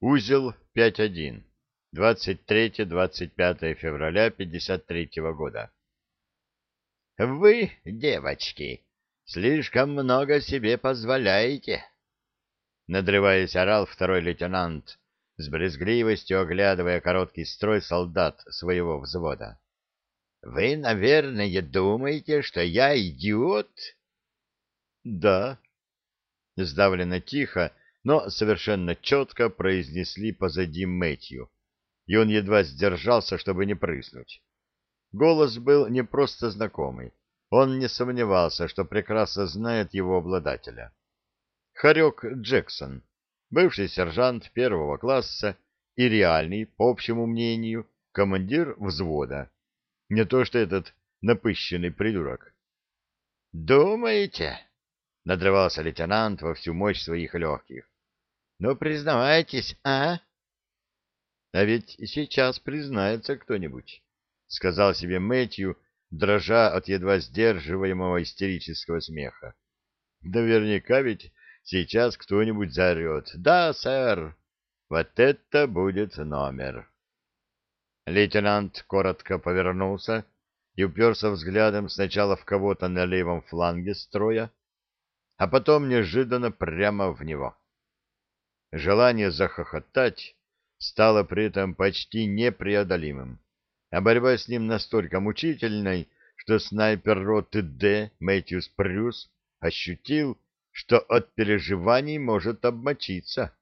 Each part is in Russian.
Узел 5.1. 23-25 февраля 53 года. Вы, девочки, слишком много себе позволяете. Надрываясь, орал второй лейтенант, с брезгливостью оглядывая короткий строй солдат своего взвода. Вы, наверное, думаете, что я идиот? Да. Сдавленно тихо, но совершенно четко произнесли позади Мэтью, и он едва сдержался, чтобы не прыснуть. Голос был не просто знакомый, он не сомневался, что прекрасно знает его обладателя. Харек Джексон, бывший сержант первого класса и реальный, по общему мнению, командир взвода. Не то что этот напыщенный придурок. «Думаете?» — надрывался лейтенант во всю мощь своих легких. Ну, признавайтесь, а? А ведь сейчас признается кто-нибудь, сказал себе Мэтью, дрожа от едва сдерживаемого истерического смеха. Наверняка ведь сейчас кто-нибудь заорет. Да, сэр, вот это будет номер. Лейтенант коротко повернулся и уперся взглядом сначала в кого-то на левом фланге строя, а потом неожиданно прямо в него. Желание захохотать стало при этом почти непреодолимым, а борьба с ним настолько мучительной, что снайпер роты Д. Мэтьюс Прюс ощутил, что от переживаний может обмочиться.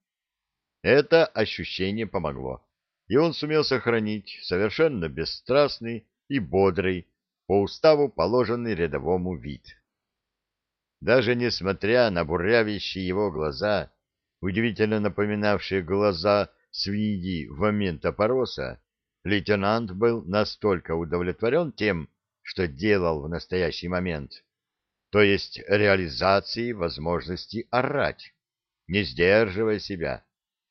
Это ощущение помогло, и он сумел сохранить совершенно бесстрастный и бодрый, по уставу положенный рядовому вид. Даже несмотря на бурявящие его глаза, удивительно напоминавшие глаза свиньи в момент опороса, лейтенант был настолько удовлетворен тем, что делал в настоящий момент, то есть реализацией возможности орать, не сдерживая себя,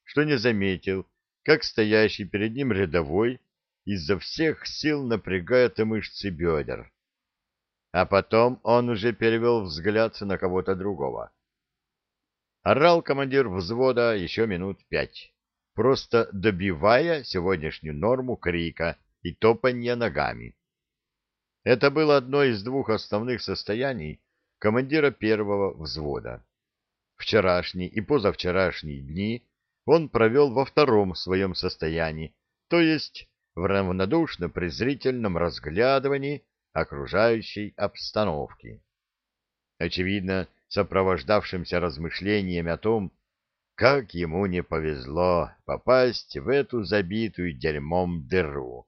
что не заметил, как стоящий перед ним рядовой изо всех сил напрягает мышцы бедер. А потом он уже перевел взгляд на кого-то другого. Орал командир взвода еще минут пять, просто добивая сегодняшнюю норму крика и топанья ногами. Это было одно из двух основных состояний командира первого взвода. Вчерашний и позавчерашние дни он провел во втором своем состоянии, то есть в равнодушно-презрительном разглядывании окружающей обстановки. Очевидно, сопровождавшимся размышлениями о том, как ему не повезло попасть в эту забитую дерьмом дыру,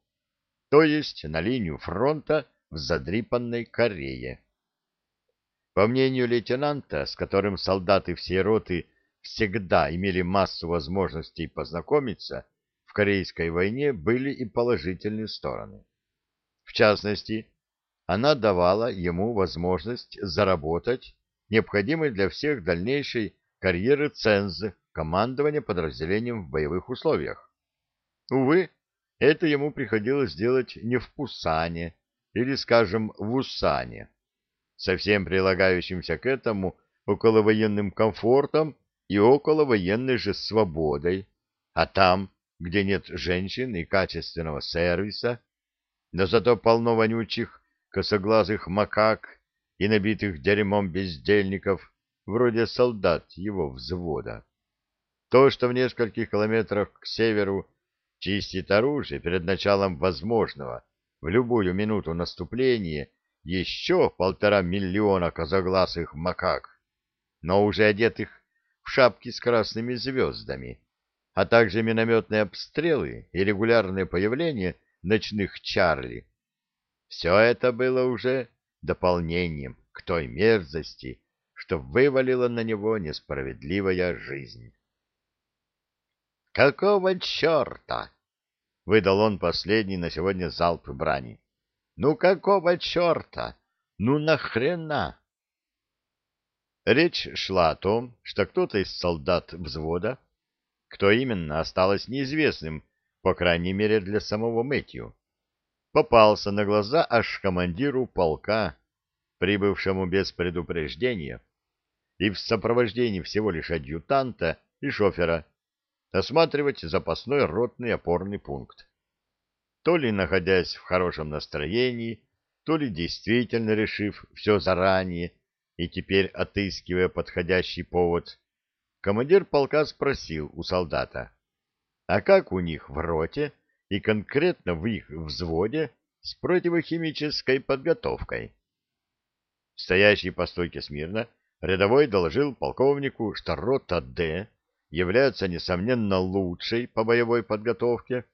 то есть на линию фронта в задрипанной Корее. По мнению лейтенанта, с которым солдаты всей роты всегда имели массу возможностей познакомиться, в Корейской войне были и положительные стороны. В частности, она давала ему возможность заработать необходимый для всех дальнейшей карьеры ценз командования подразделением в боевых условиях. Увы, это ему приходилось делать не в Пусане или, скажем, в Усане, совсем прилагающимся к этому околовоенным комфортом и околовоенной же свободой, а там, где нет женщин и качественного сервиса, но зато полно вонючих косоглазых макак и набитых дерьмом бездельников, вроде солдат его взвода. То, что в нескольких километрах к северу чистит оружие перед началом возможного в любую минуту наступления еще полтора миллиона козогласых макак, но уже одетых в шапки с красными звездами, а также минометные обстрелы и регулярное появление ночных Чарли. Все это было уже дополнением к той мерзости, что вывалила на него несправедливая жизнь. «Какого черта?» — выдал он последний на сегодня залп брани. «Ну какого черта? Ну нахрена?» Речь шла о том, что кто-то из солдат взвода, кто именно, осталось неизвестным, по крайней мере для самого Мэтью, попался на глаза аж командиру полка, прибывшему без предупреждения, и в сопровождении всего лишь адъютанта и шофера, осматривать запасной ротный опорный пункт. То ли находясь в хорошем настроении, то ли действительно решив все заранее и теперь отыскивая подходящий повод, командир полка спросил у солдата, а как у них в роте и конкретно в их взводе с противохимической подготовкой? Стоящий по стойке смирно, рядовой доложил полковнику, что рота «Д» является, несомненно, лучшей по боевой подготовке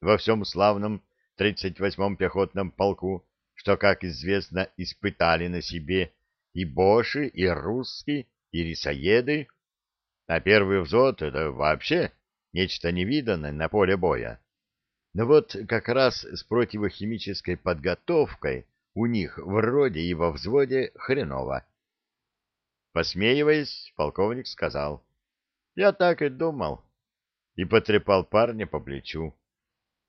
во всем славном 38-м пехотном полку, что, как известно, испытали на себе и боши, и русские, и рисоеды, а первый взвод — это вообще нечто невиданное на поле боя. Но вот как раз с противохимической подготовкой у них вроде и во взводе хреново. Посмеиваясь, полковник сказал, «Я так и думал», и потрепал парня по плечу.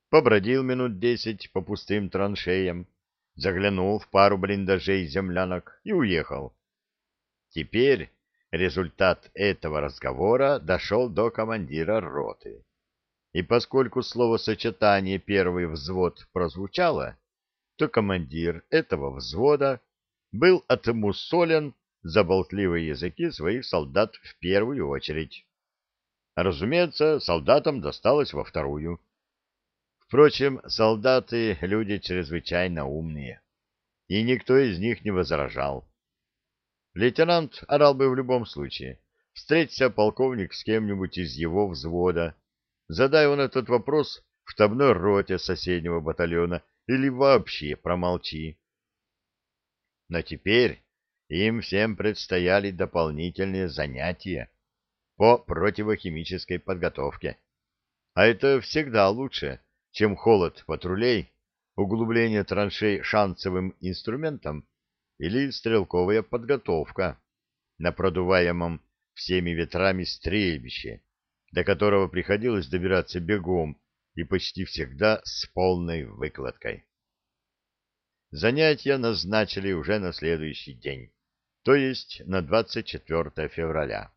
Побродил минут десять по пустым траншеям, заглянул в пару блиндажей землянок и уехал. Теперь результат этого разговора дошел до командира роты. И поскольку словосочетание «первый взвод» прозвучало, то командир этого взвода был отмусолен за болтливые языки своих солдат в первую очередь. Разумеется, солдатам досталось во вторую. Впрочем, солдаты — люди чрезвычайно умные, и никто из них не возражал. Лейтенант орал бы в любом случае. Встреться полковник с кем-нибудь из его взвода, задай он этот вопрос в штабной роте соседнего батальона или вообще промолчи. Но теперь им всем предстояли дополнительные занятия по противохимической подготовке. А это всегда лучше, чем холод патрулей, углубление траншей шансовым инструментом или стрелковая подготовка на продуваемом всеми ветрами стрельбище, до которого приходилось добираться бегом и почти всегда с полной выкладкой. Занятия назначили уже на следующий день, то есть на 24 февраля.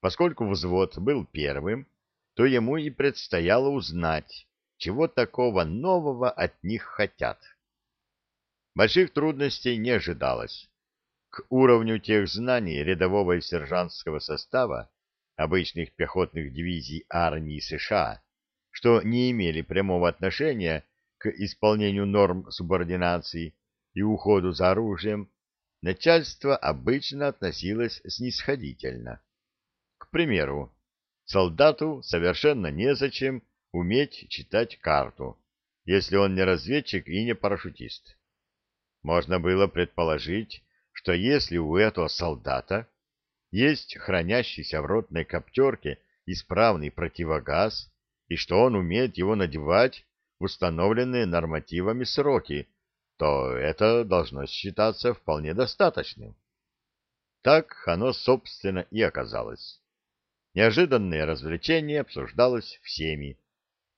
Поскольку взвод был первым, то ему и предстояло узнать, чего такого нового от них хотят. Больших трудностей не ожидалось. К уровню тех знаний рядового и сержантского состава обычных пехотных дивизий армии США, что не имели прямого отношения к исполнению норм субординации и уходу за оружием, начальство обычно относилось снисходительно. К примеру, солдату совершенно незачем уметь читать карту, если он не разведчик и не парашютист. Можно было предположить, что если у этого солдата есть хранящийся в ротной коптерке исправный противогаз, и что он умеет его надевать в установленные нормативами сроки, то это должно считаться вполне достаточным. Так оно, собственно, и оказалось. Неожиданное развлечение обсуждалось всеми,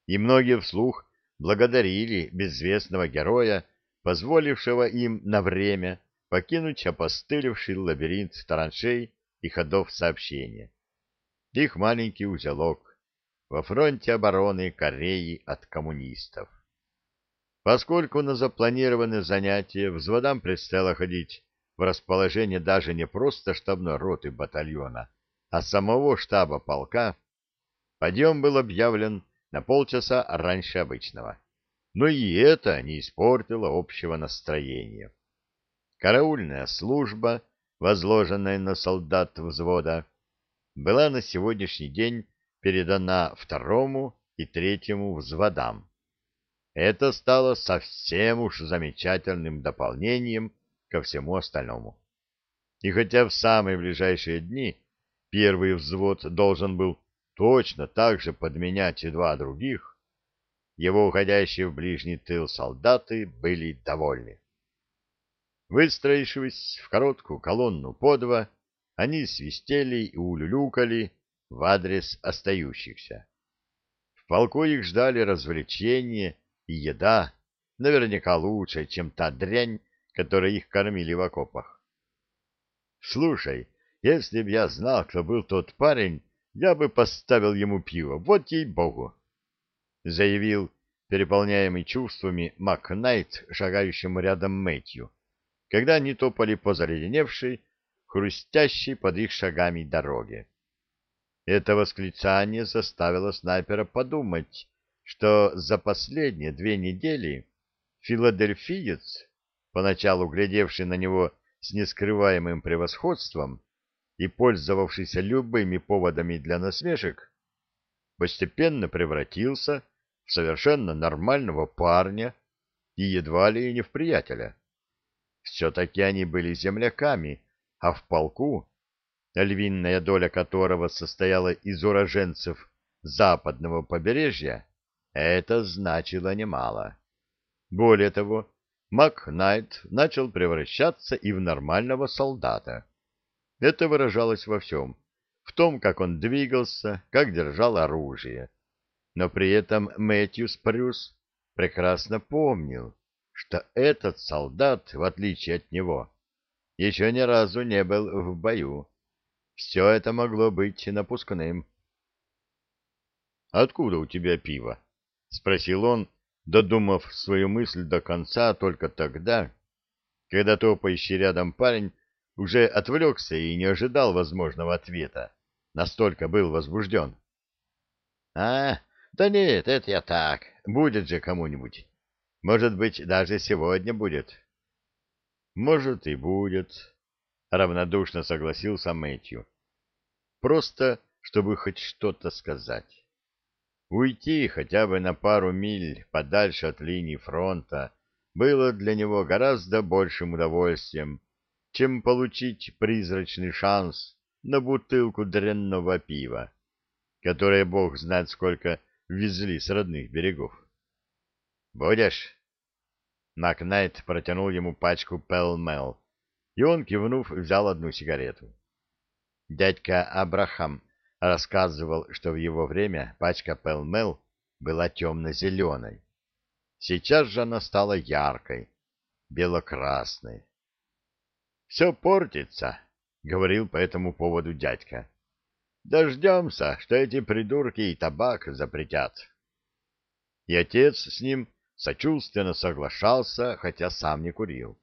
и многие вслух благодарили безвестного героя, позволившего им на время покинуть опостылевший лабиринт траншей и ходов сообщения. Их маленький узелок во фронте обороны Кореи от коммунистов. Поскольку на запланированное занятие взводам предстояло ходить в расположение даже не просто штабной роты батальона, а самого штаба полка, подъем был объявлен на полчаса раньше обычного. Но и это не испортило общего настроения. Караульная служба, возложенная на солдат взвода, была на сегодняшний день передана второму и третьему взводам. Это стало совсем уж замечательным дополнением ко всему остальному. И хотя в самые ближайшие дни первый взвод должен был точно так же подменять и два других, его уходящие в ближний тыл солдаты были довольны. Выстроившись в короткую колонну по два, они свистели и улюлюкали в адрес остающихся. В полку их ждали развлечения и еда, наверняка лучше, чем та дрянь, которой их кормили в окопах. Слушай, если б я знал, кто был тот парень, я бы поставил ему пиво, вот ей-богу, — заявил переполняемый чувствами Макнайт, шагающему рядом Мэтью, когда они топали по заледеневшей, хрустящей под их шагами дороге. Это восклицание заставило снайпера подумать, что за последние две недели филадельфиец, поначалу глядевший на него с нескрываемым превосходством и пользовавшийся любыми поводами для насмешек, постепенно превратился в совершенно нормального парня и едва ли не в приятеля. Все-таки они были земляками, а в полку, львиная доля которого состояла из уроженцев западного побережья, это значило немало. Более того, Мак Найт начал превращаться и в нормального солдата. Это выражалось во всем. В том, как он двигался, как держал оружие. Но при этом Мэтью Спрюс прекрасно помнил, что этот солдат, в отличие от него, еще ни разу не был в бою. Все это могло быть напускным. «Откуда у тебя пиво?» — спросил он, додумав свою мысль до конца только тогда, когда топающий рядом парень уже отвлекся и не ожидал возможного ответа. Настолько был возбужден. — А, да нет, это я так. Будет же кому-нибудь. Может быть, даже сегодня будет. — Может, и будет, — равнодушно согласился Мэтью. — Просто, чтобы хоть что-то сказать. Уйти хотя бы на пару миль подальше от линии фронта было для него гораздо большим удовольствием, чем получить призрачный шанс на бутылку дрянного пива, которое бог знает сколько везли с родных берегов. «Будешь?» Макнайт протянул ему пачку Пелмел, и он, кивнув, взял одну сигарету. Дядька Абрахам рассказывал, что в его время пачка Пелмел была темно-зеленой. Сейчас же она стала яркой, бело-красной. Все портится, — говорил по этому поводу дядька. Дождемся, что эти придурки и табак запретят. И отец с ним сочувственно соглашался, хотя сам не курил.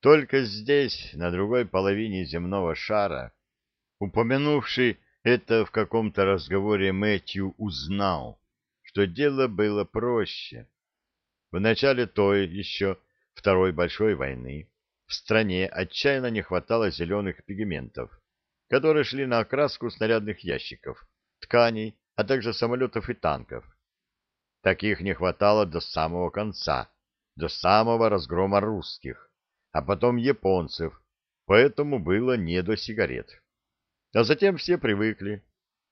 Только здесь, на другой половине земного шара, упомянувший это в каком-то разговоре Мэтью узнал, что дело было проще. В начале той еще Второй большой войны в стране отчаянно не хватало зеленых пигментов, которые шли на окраску снарядных ящиков, тканей, а также самолетов и танков. Таких не хватало до самого конца, до самого разгрома русских, а потом японцев, поэтому было не до сигарет. А затем все привыкли.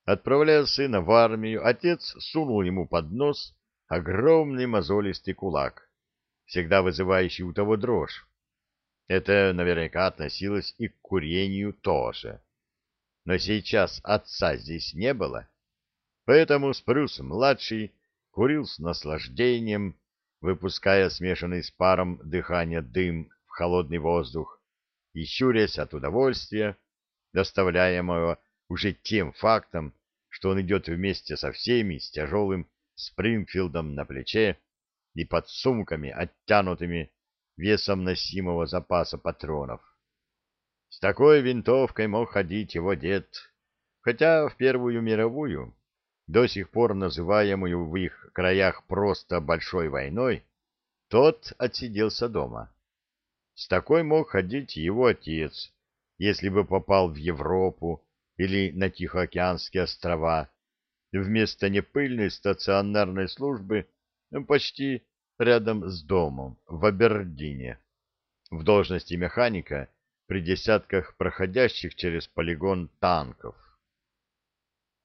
Отправляя сына в армию, отец сунул ему под нос огромный мозолистый кулак, всегда вызывающий у того дрожь. Это наверняка относилось и к курению тоже. Но сейчас отца здесь не было, поэтому Спрюс-младший курил с наслаждением, выпуская смешанный с паром дыхания дым в холодный воздух и щурясь от удовольствия, доставляемого уже тем фактом, что он идет вместе со всеми с тяжелым Спрингфилдом на плече и под сумками, оттянутыми весом носимого запаса патронов. С такой винтовкой мог ходить его дед, хотя в Первую мировую, до сих пор называемую в их краях просто «большой войной», тот отсиделся дома. С такой мог ходить его отец, если бы попал в Европу или на Тихоокеанские острова, вместо непыльной стационарной службы почти рядом с домом, в Абердине, в должности механика при десятках проходящих через полигон танков.